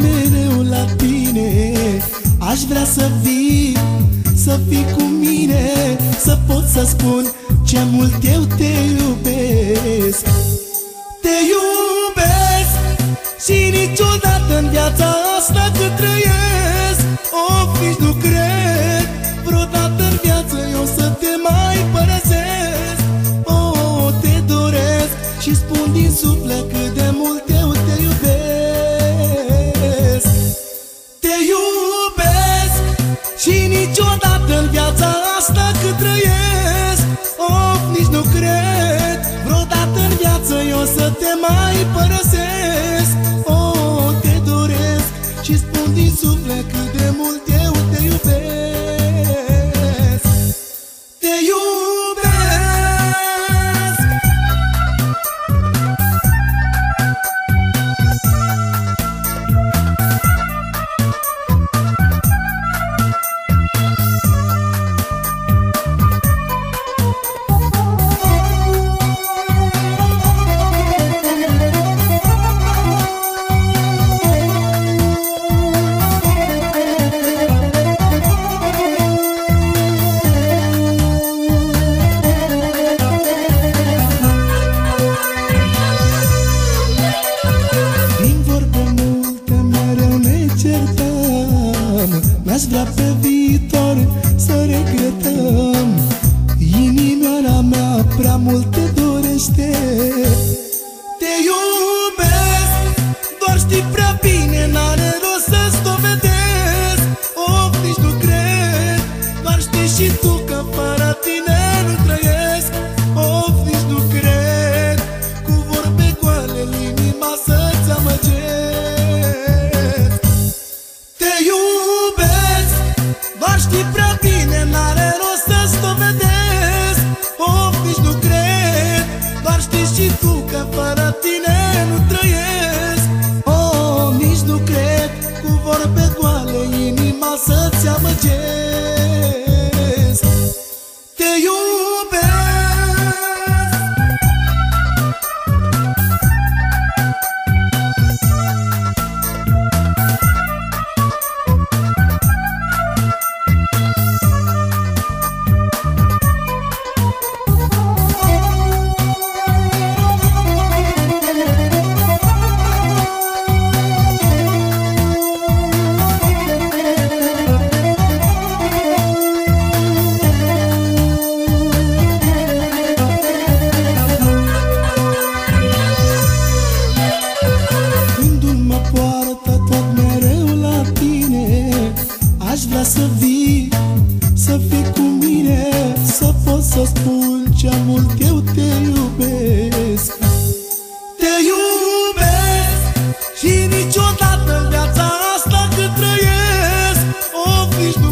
mereu la tine. Aș vrea să vii, să fii cu mine Să pot să spun ce mult eu te iubesc. Te iubesc și niciodată în viața asta cât trăiesc. O fiști nu nu cred. Vreodată în viață eu să te mai părăsesc. Oh, te doresc Și spun din suflet cât de certăm N-aș vrea pe viitor să regretăm. Inimioara mea prea mult te dorește. Te iubesc, doar știi prea bine Doar știi prea bine N-are rost să-ți dovedesc. Of, nici nu cred Doar știi și tu că fără tine nu trăiesc. Oh, nici nu cred Cu vorbe goale inima să-ți amăgesc mult eu te iubesc. Te iubesc și niciodată în viața asta cât trăiesc. O frici nu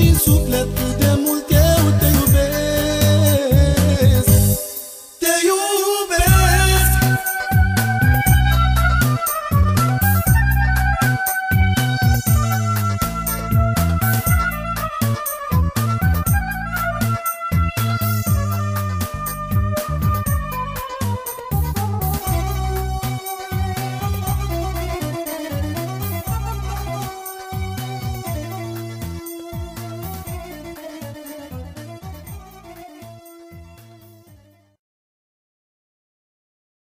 din suflet